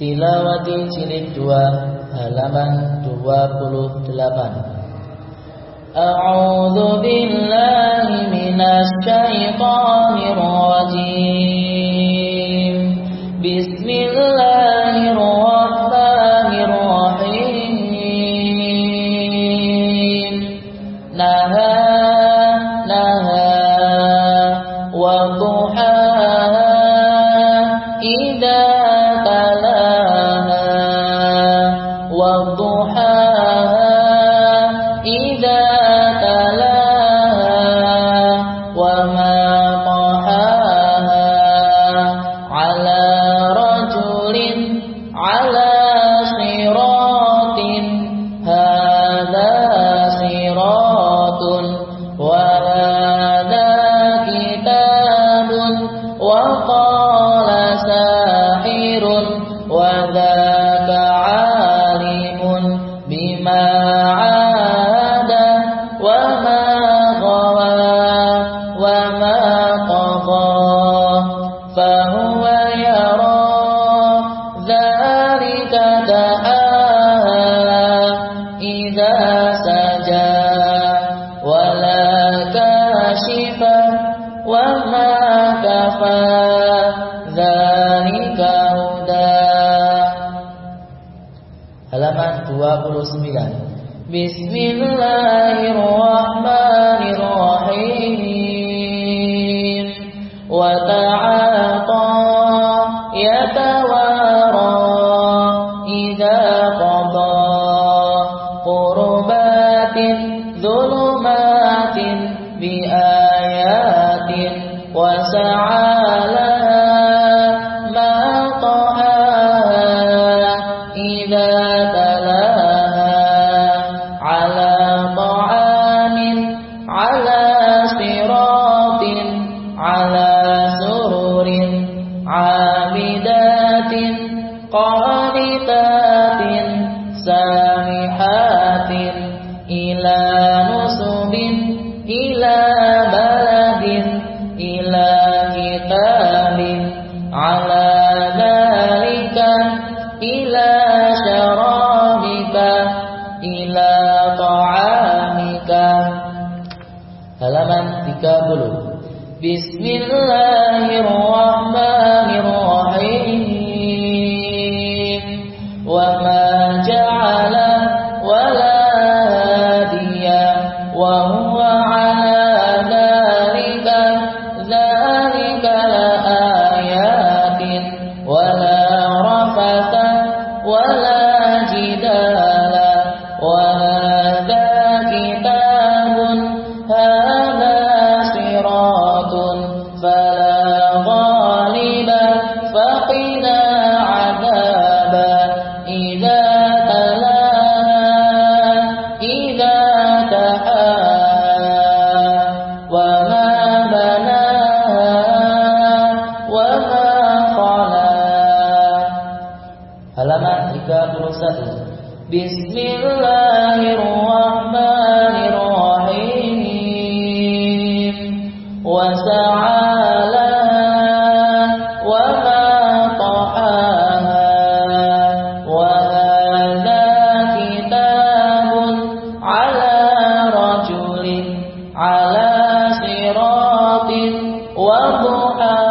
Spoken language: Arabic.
Tilawati jilid 2 halaman 28 A'udzu billahi minasy syaithanir rajim Bismillahirrahmanirrahim Naha naha wa duha والضحى إذا تلاها وما طحاها على رجل على صراط هذا صراط وهذا كتاب وقال سلام halaman 29 Bismillahirrahmanirrahim. Wa ta'ata yatawara idza qada qurbatin dhulumatin bi قانتات سامحات إلى نصب إلى بلد إلى كتاب على ذلك إلى شرابك إلى طعامك halaman 30 بسم الله الرحمن الرحيم. وما جعل halaman 31 Bismillahirrahmanirrahim wa sa'ala wa ma ta'aha wa hadha kitabun ala rajulin ala siratin wa duha